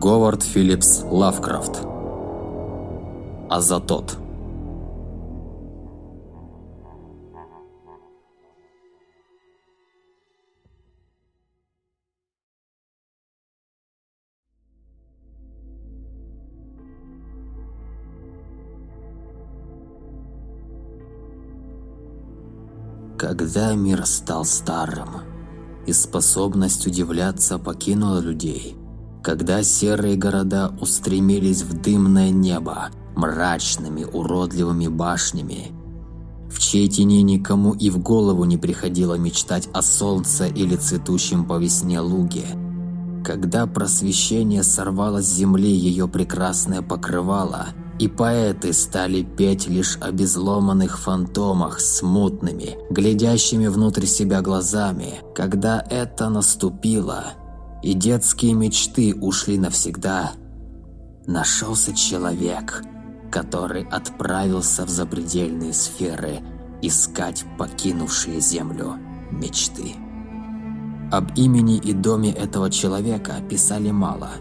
Говард Филлипс Лавкрафт. Азатот. Когда мир стал старым, и способность удивляться покинула людей, когда серые города устремились в дымное небо мрачными уродливыми башнями, в чьей тени никому и в голову не приходило мечтать о солнце или цветущем по весне луге, когда просвещение сорвало с земли ее прекрасное покрывало – и поэты стали петь лишь о безломанных фантомах смутными, глядящими внутрь себя глазами. Когда это наступило, и детские мечты ушли навсегда, нашелся человек, который отправился в запредельные сферы искать покинувшие землю мечты. Об имени и доме этого человека писали мало –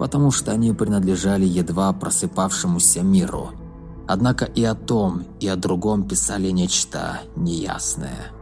потому что они принадлежали едва просыпавшемуся миру. Однако и о том, и о другом писали нечто неясное.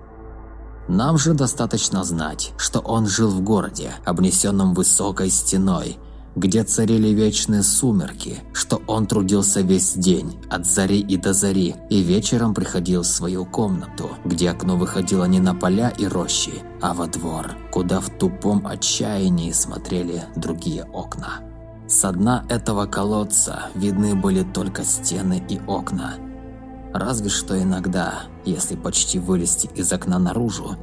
Нам же достаточно знать, что он жил в городе, обнесенном высокой стеной, где царили вечные сумерки, что он трудился весь день, от зари и до зари, и вечером приходил в свою комнату, где окно выходило не на поля и рощи, а во двор, куда в тупом отчаянии смотрели другие окна. Со дна этого колодца видны были только стены и окна. Разве что иногда, если почти вылезти из окна наружу,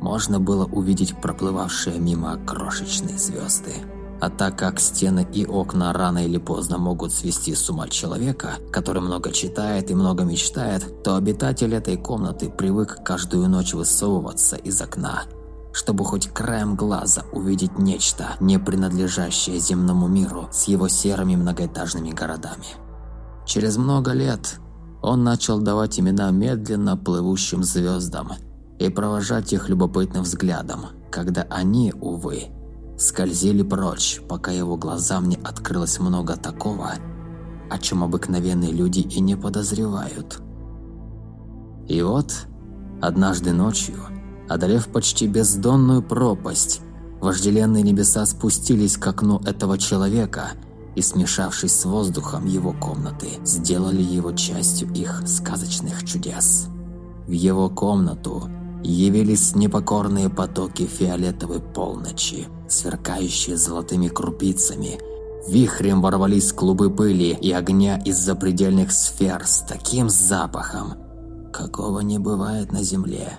можно было увидеть проплывавшие мимо крошечные звезды. А так как стены и окна рано или поздно могут свести с ума человека, который много читает и много мечтает, то обитатель этой комнаты привык каждую ночь высовываться из окна чтобы хоть краем глаза увидеть нечто, не принадлежащее земному миру с его серыми многоэтажными городами. Через много лет он начал давать имена медленно плывущим звездам и провожать их любопытным взглядом, когда они, увы, скользили прочь, пока его глазам не открылось много такого, о чем обыкновенные люди и не подозревают. И вот, однажды ночью, Одолев почти бездонную пропасть, вожделенные небеса спустились к окну этого человека и, смешавшись с воздухом его комнаты, сделали его частью их сказочных чудес. В его комнату явились непокорные потоки фиолетовой полночи, сверкающие золотыми крупицами. Вихрем ворвались клубы пыли и огня из запредельных сфер с таким запахом, какого не бывает на земле.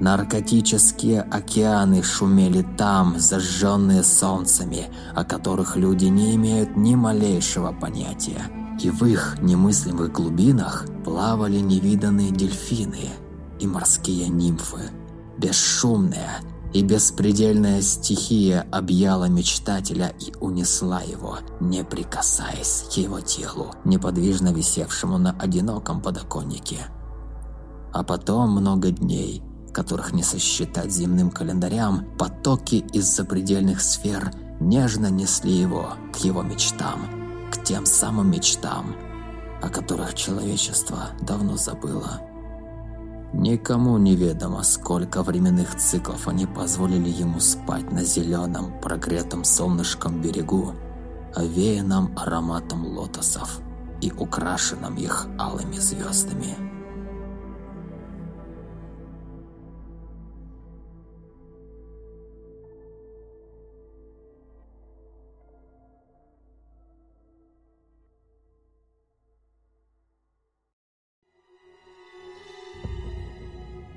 Наркотические океаны шумели там, зажженные солнцами, о которых люди не имеют ни малейшего понятия. И в их немыслимых глубинах плавали невиданные дельфины и морские нимфы. Бесшумная и беспредельная стихия объяла мечтателя и унесла его, не прикасаясь к его телу, неподвижно висевшему на одиноком подоконнике. А потом много дней – которых не сосчитать земным календарям, потоки из запредельных сфер нежно несли его к его мечтам, к тем самым мечтам, о которых человечество давно забыло. Никому неведомо, сколько временных циклов они позволили ему спать на зеленом, прогретом солнышком берегу, овеянном ароматом лотосов и украшенном их алыми звездами.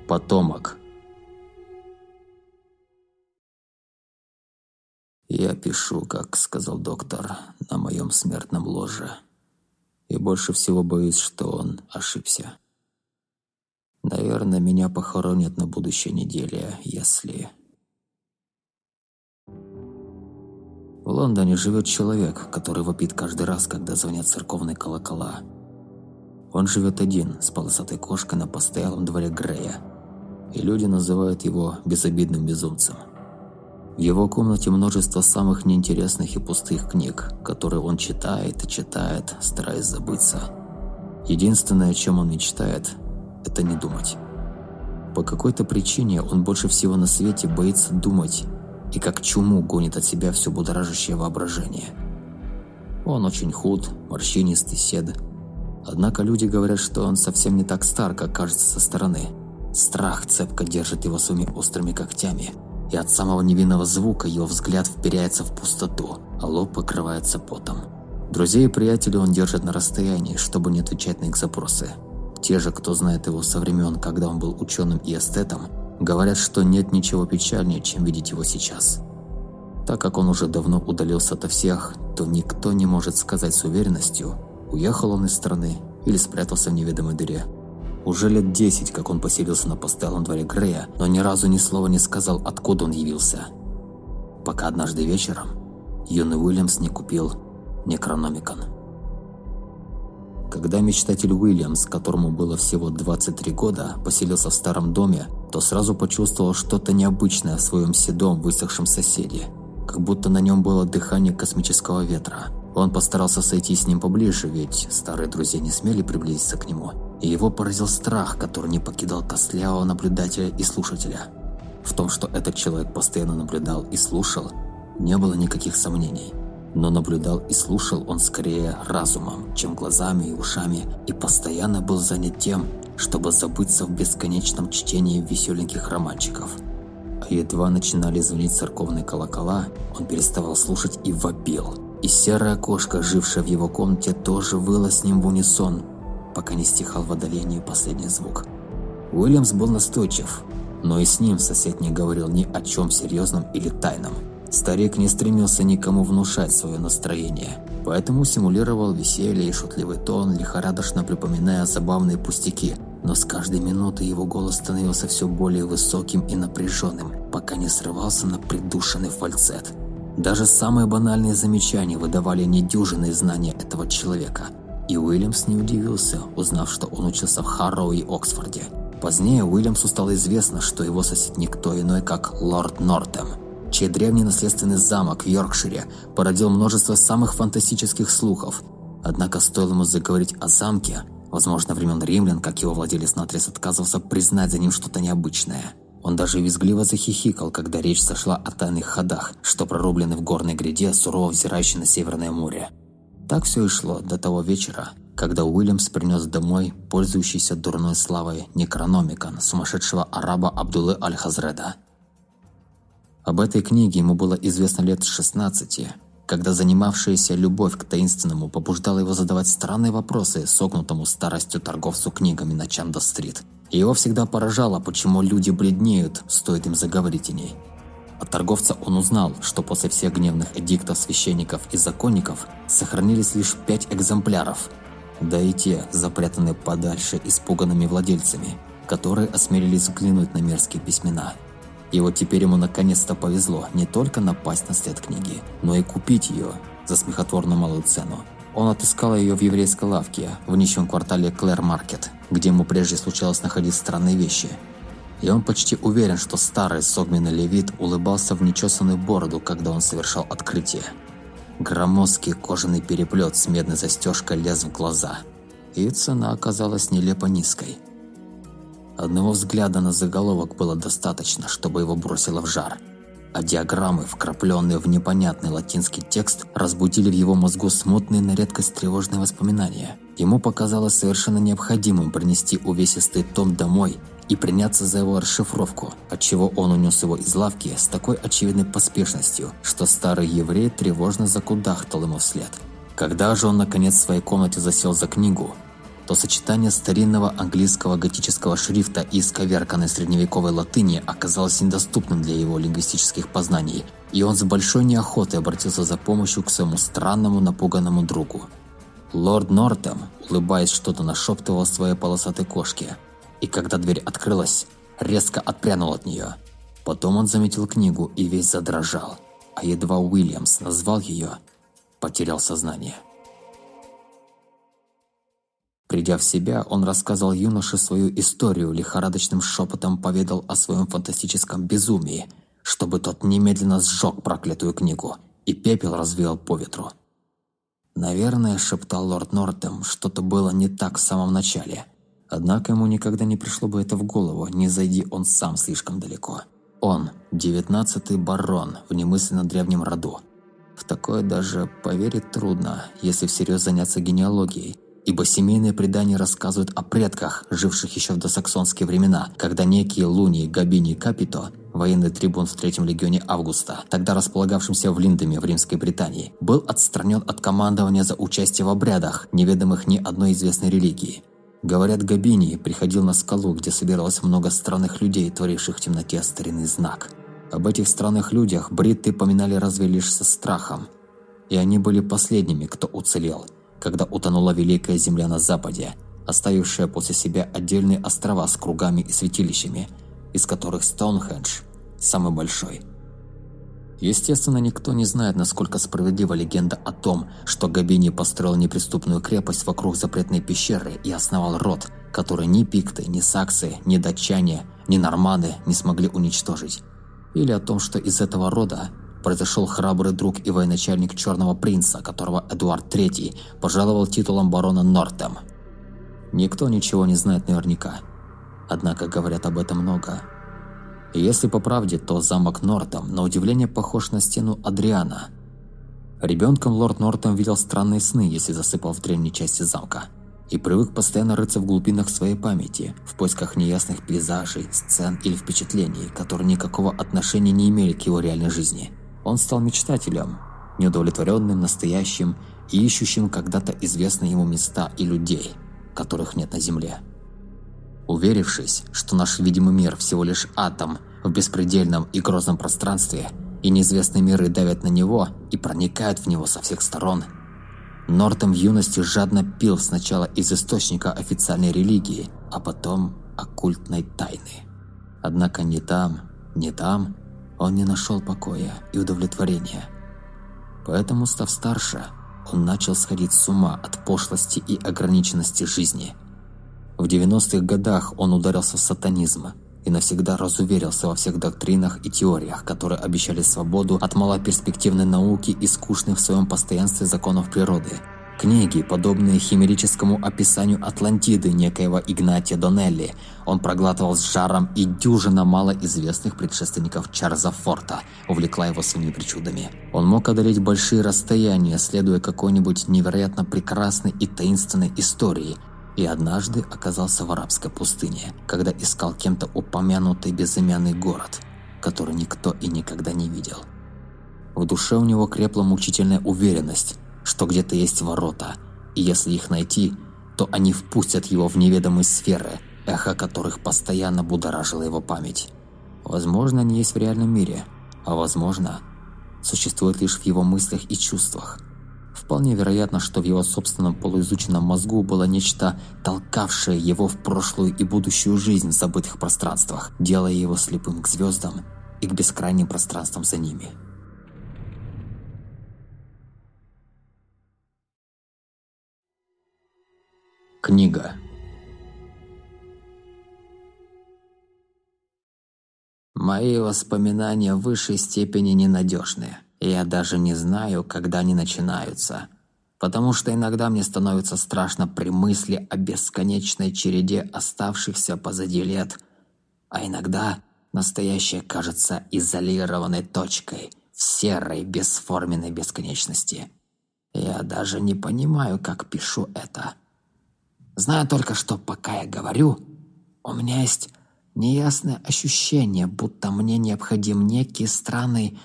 Потомок. Я пишу, как сказал доктор, на моем смертном ложе. И больше всего боюсь, что он ошибся. Наверное, меня похоронят на будущей неделе, если... В Лондоне живет человек, который вопит каждый раз, когда звонят церковные колокола. Он живет один, с полосатой кошкой на постоялом дворе Грея, и люди называют его безобидным безумцем. В его комнате множество самых неинтересных и пустых книг, которые он читает и читает, стараясь забыться. Единственное, о чем он мечтает, это не думать. По какой-то причине он больше всего на свете боится думать и как чуму гонит от себя все будоражащее воображение. Он очень худ, морщинистый, сед. Однако люди говорят, что он совсем не так стар, как кажется со стороны. Страх цепко держит его своими острыми когтями – и от самого невинного звука его взгляд вперяется в пустоту, а лоб покрывается потом. Друзей и приятелей он держит на расстоянии, чтобы не отвечать на их запросы. Те же, кто знает его со времен, когда он был ученым и эстетом, говорят, что нет ничего печальнее, чем видеть его сейчас. Так как он уже давно удалился ото всех, то никто не может сказать с уверенностью, уехал он из страны или спрятался в неведомой дыре. Уже лет десять, как он поселился на постоялом дворе Грея, но ни разу ни слова не сказал, откуда он явился. Пока однажды вечером юный Уильямс не купил Некрономикон. Когда мечтатель Уильямс, которому было всего 23 года, поселился в старом доме, то сразу почувствовал что-то необычное в своем седом высохшем соседе, как будто на нем было дыхание космического ветра. Он постарался сойти с ним поближе, ведь старые друзья не смели приблизиться к нему – и его поразил страх, который не покидал костлявого наблюдателя и слушателя. В том, что этот человек постоянно наблюдал и слушал, не было никаких сомнений. Но наблюдал и слушал он скорее разумом, чем глазами и ушами, и постоянно был занят тем, чтобы забыться в бесконечном чтении веселеньких романчиков. А едва начинали звонить церковные колокола, он переставал слушать и вопил. И серая кошка, жившая в его комнате, тоже выла с ним в унисон, пока не стихал в отдалении последний звук. Уильямс был настойчив, но и с ним сосед не говорил ни о чем серьезном или тайном. Старик не стремился никому внушать свое настроение, поэтому симулировал веселье и шутливый тон, лихорадочно припоминая забавные пустяки, но с каждой минутой его голос становился все более высоким и напряженным, пока не срывался на придушенный фальцет. Даже самые банальные замечания выдавали недюжинные знания этого человека – и Уильямс не удивился, узнав, что он учился в Харроу и Оксфорде. Позднее Уильямсу стало известно, что его сосед никто иной, как лорд Нортем, чей древний наследственный замок в Йоркшире породил множество самых фантастических слухов. Однако стоило ему заговорить о замке, возможно, времен римлян, как его владелец наотрез отказывался признать за ним что-то необычное. Он даже визгливо захихикал, когда речь сошла о тайных ходах, что прорублены в горной гряде, сурово взирающей на Северное море. Так все и шло до того вечера, когда Уильямс принес домой пользующийся дурной славой Некрономикон сумасшедшего араба Абдулы Аль-Хазреда. Об этой книге ему было известно лет с 16, когда занимавшаяся любовь к таинственному побуждала его задавать странные вопросы согнутому старостью торговцу книгами на Чанда-стрит. Его всегда поражало, почему люди бледнеют, стоит им заговорить о ней. От торговца он узнал, что после всех гневных эдиктов священников и законников сохранились лишь пять экземпляров, да и те запрятаны подальше испуганными владельцами, которые осмелились взглянуть на мерзкие письмена. И вот теперь ему наконец-то повезло не только напасть на след книги, но и купить ее за смехотворно малую цену. Он отыскал ее в еврейской лавке в нищем квартале Клэр Маркет, где ему прежде случалось находить странные вещи – и он почти уверен, что старый согменный левит улыбался в нечесанную бороду, когда он совершал открытие. Громоздкий кожаный переплет с медной застежкой лез в глаза, и цена оказалась нелепо низкой. Одного взгляда на заголовок было достаточно, чтобы его бросило в жар, а диаграммы, вкрапленные в непонятный латинский текст, разбудили в его мозгу смутные на редкость тревожные воспоминания. Ему показалось совершенно необходимым принести увесистый том домой и приняться за его расшифровку, отчего он унес его из лавки с такой очевидной поспешностью, что старый еврей тревожно закудахтал ему вслед. Когда же он наконец в своей комнате засел за книгу, то сочетание старинного английского готического шрифта и исковерканной средневековой латыни оказалось недоступным для его лингвистических познаний, и он с большой неохотой обратился за помощью к своему странному напуганному другу. Лорд Нортем, улыбаясь, что-то нашептывал своей полосатой кошке – и когда дверь открылась, резко отпрянул от нее. Потом он заметил книгу и весь задрожал, а едва Уильямс назвал ее, потерял сознание. Придя в себя, он рассказал юноше свою историю, лихорадочным шепотом поведал о своем фантастическом безумии, чтобы тот немедленно сжег проклятую книгу, и пепел развеял по ветру. Наверное, шептал лорд Нортем, что-то было не так в самом начале. Однако ему никогда не пришло бы это в голову, не зайди он сам слишком далеко. Он – девятнадцатый барон в немысленно древнем роду. В такое даже поверить трудно, если всерьез заняться генеалогией, ибо семейные предания рассказывают о предках, живших еще в досаксонские времена, когда некий Луний Габини Капито, военный трибун в Третьем легионе Августа, тогда располагавшимся в Линдеме в Римской Британии, был отстранен от командования за участие в обрядах, неведомых ни одной известной религии. Говорят, Габини приходил на скалу, где собиралось много странных людей, творивших в темноте старинный знак. Об этих странных людях бритты поминали разве лишь со страхом. И они были последними, кто уцелел, когда утонула Великая Земля на западе, оставившая после себя отдельные острова с кругами и святилищами, из которых Стоунхендж – самый большой – Естественно, никто не знает, насколько справедлива легенда о том, что Габини построил неприступную крепость вокруг запретной пещеры и основал род, который ни пикты, ни саксы, ни датчане, ни норманы не смогли уничтожить. Или о том, что из этого рода произошел храбрый друг и военачальник Черного Принца, которого Эдуард III пожаловал титулом барона Нортем. Никто ничего не знает наверняка. Однако говорят об этом много – если по правде, то замок Нортом на удивление похож на стену Адриана. Ребенком лорд Нортом видел странные сны, если засыпал в древней части замка. И привык постоянно рыться в глубинах своей памяти, в поисках неясных пейзажей, сцен или впечатлений, которые никакого отношения не имели к его реальной жизни. Он стал мечтателем, неудовлетворенным, настоящим и ищущим когда-то известные ему места и людей, которых нет на земле. Уверившись, что наш видимый мир всего лишь атом в беспредельном и грозном пространстве, и неизвестные миры давят на него и проникают в него со всех сторон, Нортом в юности жадно пил сначала из источника официальной религии, а потом оккультной тайны. Однако ни там, ни там он не нашел покоя и удовлетворения. Поэтому, став старше, он начал сходить с ума от пошлости и ограниченности жизни – в 90-х годах он ударился в сатанизм и навсегда разуверился во всех доктринах и теориях, которые обещали свободу от малоперспективной науки и скучных в своем постоянстве законов природы. Книги, подобные химерическому описанию Атлантиды некоего Игнатия Донелли, он проглатывал с жаром, и дюжина малоизвестных предшественников Чарльза Форта увлекла его своими причудами. Он мог одолеть большие расстояния, следуя какой-нибудь невероятно прекрасной и таинственной истории – и однажды оказался в арабской пустыне, когда искал кем-то упомянутый безымянный город, который никто и никогда не видел. В душе у него крепла мучительная уверенность, что где-то есть ворота, и если их найти, то они впустят его в неведомые сферы, эхо которых постоянно будоражило его память. Возможно, они есть в реальном мире, а возможно, существуют лишь в его мыслях и чувствах – Вполне вероятно, что в его собственном полуизученном мозгу было нечто, толкавшее его в прошлую и будущую жизнь в забытых пространствах, делая его слепым к звездам и к бескрайним пространствам за ними. Книга Мои воспоминания в высшей степени ненадежные. Я даже не знаю, когда они начинаются, потому что иногда мне становится страшно при мысли о бесконечной череде оставшихся позади лет, а иногда настоящее кажется изолированной точкой в серой бесформенной бесконечности. Я даже не понимаю, как пишу это. Знаю только, что пока я говорю, у меня есть неясное ощущение, будто мне необходим некий странный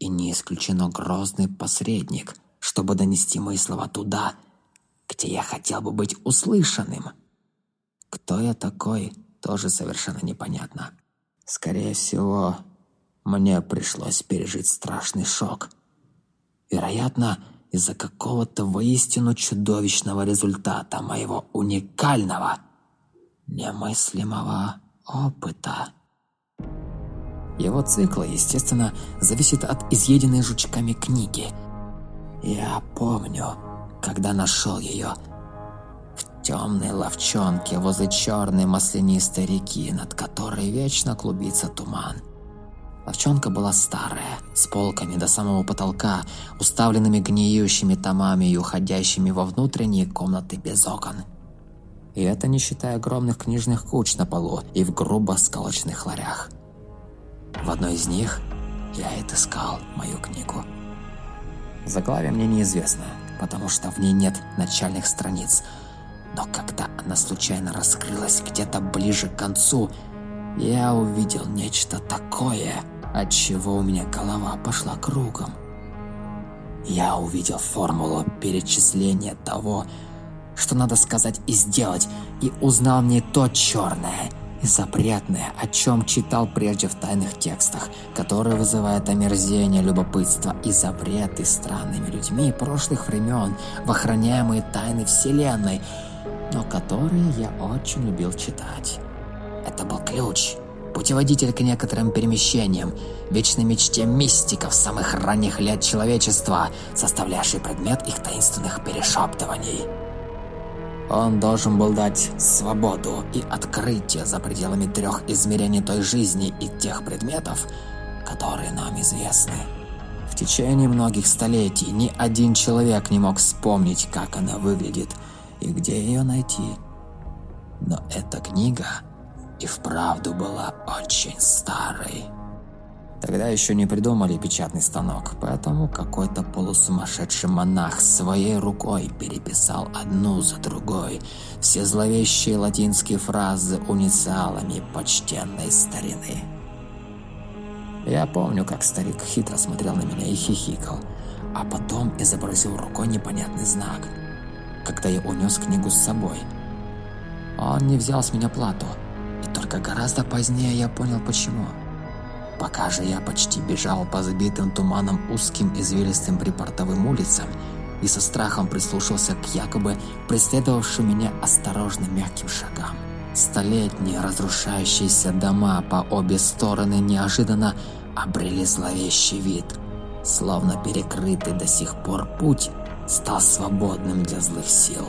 и не исключено грозный посредник, чтобы донести мои слова туда, где я хотел бы быть услышанным. Кто я такой, тоже совершенно непонятно. Скорее всего, мне пришлось пережить страшный шок. Вероятно, из-за какого-то воистину чудовищного результата моего уникального, немыслимого опыта. Его цикл, естественно, зависит от изъеденной жучками книги. Я помню, когда нашел ее в темной ловчонке возле черной маслянистой реки, над которой вечно клубится туман. Ловчонка была старая, с полками до самого потолка, уставленными гниющими томами и уходящими во внутренние комнаты без окон. И это не считая огромных книжных куч на полу и в грубо сколоченных ларях. В одной из них я и отыскал мою книгу. Заглавие мне неизвестно, потому что в ней нет начальных страниц. Но когда она случайно раскрылась где-то ближе к концу, я увидел нечто такое, от чего у меня голова пошла кругом. Я увидел формулу перечисления того, что надо сказать и сделать, и узнал не то черное и запретное, о чем читал прежде в тайных текстах, которые вызывают омерзение, любопытство и запреты странными людьми прошлых времен в охраняемые тайны Вселенной, но которые я очень любил читать. Это был ключ – путеводитель к некоторым перемещениям, вечной мечте мистиков самых ранних лет человечества, составлявший предмет их таинственных перешептываний. Он должен был дать свободу и открытие за пределами трех измерений той жизни и тех предметов, которые нам известны. В течение многих столетий ни один человек не мог вспомнить, как она выглядит и где ее найти. Но эта книга и вправду была очень старой. Тогда еще не придумали печатный станок, поэтому какой-то полусумасшедший монах своей рукой переписал одну за другой все зловещие латинские фразы унициалами почтенной старины. Я помню, как старик хитро смотрел на меня и хихикал, а потом изобразил рукой непонятный знак, когда я унес книгу с собой. Он не взял с меня плату, и только гораздо позднее я понял почему. Пока же я почти бежал по забитым туманом узким извилистым припортовым улицам и со страхом прислушался к якобы преследовавшим меня осторожно мягким шагам. Столетние разрушающиеся дома по обе стороны неожиданно обрели зловещий вид, словно перекрытый до сих пор путь стал свободным для злых сил.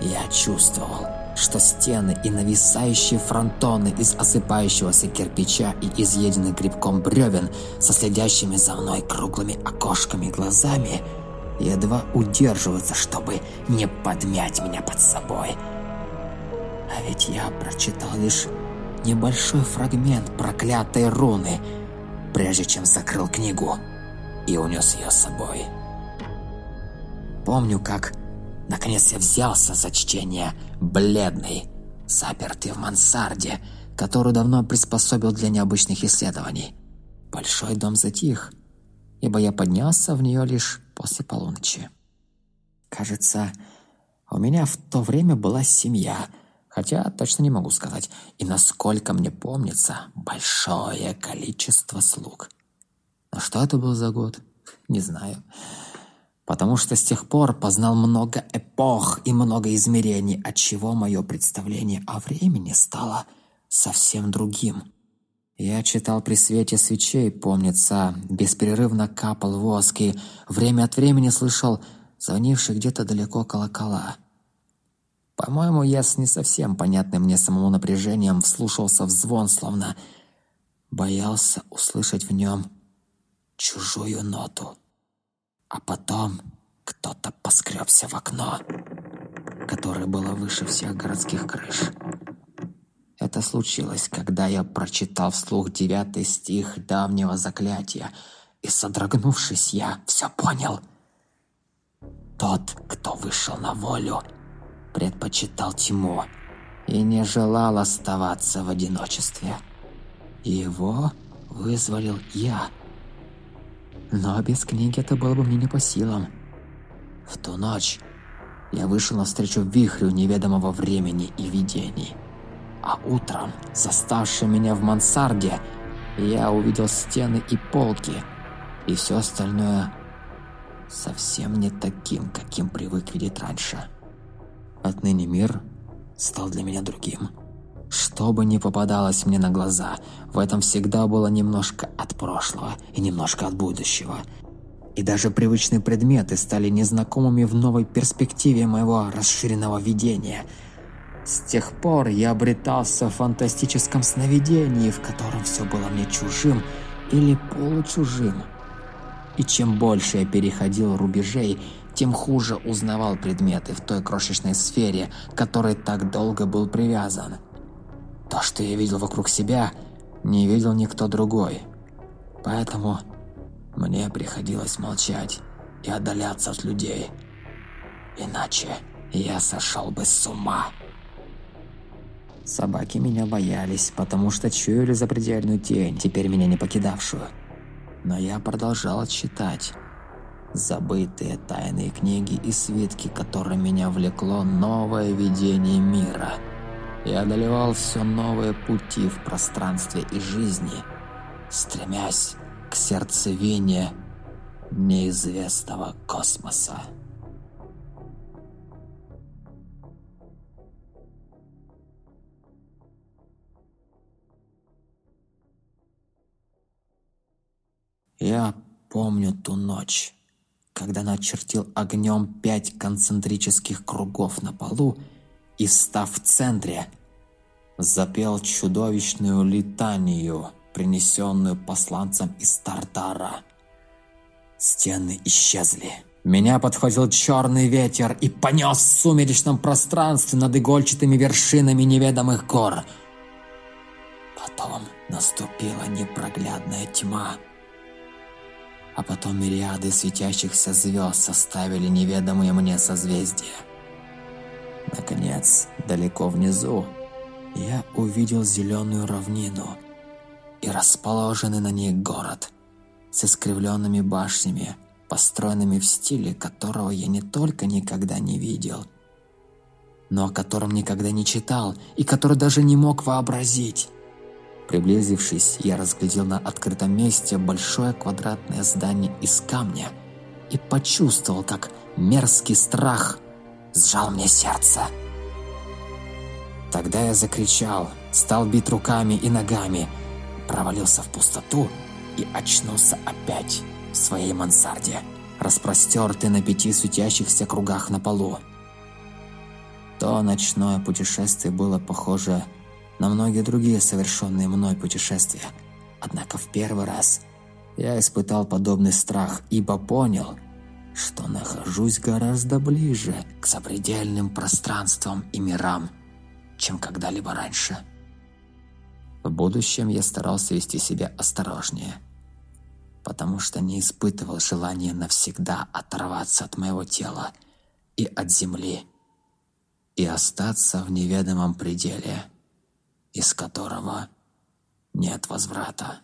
Я чувствовал, что стены и нависающие фронтоны из осыпающегося кирпича и изъеденных грибком бревен со следящими за мной круглыми окошками глазами едва удерживаются, чтобы не подмять меня под собой. А ведь я прочитал лишь небольшой фрагмент проклятой руны, прежде чем закрыл книгу и унес ее с собой. Помню, как Наконец я взялся за чтение «Бледный», запертый в мансарде, которую давно приспособил для необычных исследований. Большой дом затих, ибо я поднялся в нее лишь после полуночи. Кажется, у меня в то время была семья, хотя точно не могу сказать, и насколько мне помнится, большое количество слуг. Но что это был за год? Не знаю потому что с тех пор познал много эпох и много измерений, отчего мое представление о времени стало совсем другим. Я читал при свете свечей, помнится, беспрерывно капал воск и время от времени слышал звонившие где-то далеко колокола. По-моему, я с не совсем понятным мне самому напряжением вслушался в звон, словно боялся услышать в нем чужую ноту. А потом кто-то поскребся в окно, которое было выше всех городских крыш. Это случилось, когда я прочитал вслух девятый стих давнего заклятия, и, содрогнувшись, я все понял. Тот, кто вышел на волю, предпочитал тьму и не желал оставаться в одиночестве. Его вызволил я — но без книги это было бы мне не по силам. В ту ночь я вышел навстречу вихрю неведомого времени и видений. А утром, заставшим меня в мансарде, я увидел стены и полки, и все остальное совсем не таким, каким привык видеть раньше. Отныне мир стал для меня другим. Что бы ни попадалось мне на глаза, в этом всегда было немножко от прошлого и немножко от будущего. И даже привычные предметы стали незнакомыми в новой перспективе моего расширенного видения. С тех пор я обретался в фантастическом сновидении, в котором все было мне чужим или получужим. И чем больше я переходил рубежей, тем хуже узнавал предметы в той крошечной сфере, к которой так долго был привязан. То, что я видел вокруг себя, не видел никто другой. Поэтому мне приходилось молчать и отдаляться от людей. Иначе я сошел бы с ума. Собаки меня боялись, потому что чуяли запредельную тень, теперь меня не покидавшую. Но я продолжал читать. Забытые тайные книги и свитки, которым меня влекло новое видение мира. Я одолевал все новые пути в пространстве и жизни, стремясь к сердцевине неизвестного космоса. Я помню ту ночь, когда начертил огнем пять концентрических кругов на полу и, став в центре, запел чудовищную литанию, принесенную посланцем из Тартара. Стены исчезли. Меня подхватил черный ветер и понес в сумеречном пространстве над игольчатыми вершинами неведомых гор. Потом наступила непроглядная тьма – а потом мириады светящихся звезд составили неведомые мне созвездия. Наконец, далеко внизу, я увидел зеленую равнину и расположенный на ней город с искривленными башнями, построенными в стиле, которого я не только никогда не видел, но о котором никогда не читал и который даже не мог вообразить. Приблизившись, я разглядел на открытом месте большое квадратное здание из камня и почувствовал, как мерзкий страх сжал мне сердце. Тогда я закричал, стал бить руками и ногами, провалился в пустоту и очнулся опять в своей мансарде, распростертый на пяти светящихся кругах на полу. То ночное путешествие было похоже на многие другие совершенные мной путешествия. Однако в первый раз я испытал подобный страх, ибо понял, что нахожусь гораздо ближе к запредельным пространствам и мирам, чем когда-либо раньше. В будущем я старался вести себя осторожнее, потому что не испытывал желания навсегда оторваться от моего тела и от земли и остаться в неведомом пределе – из которого нет возврата.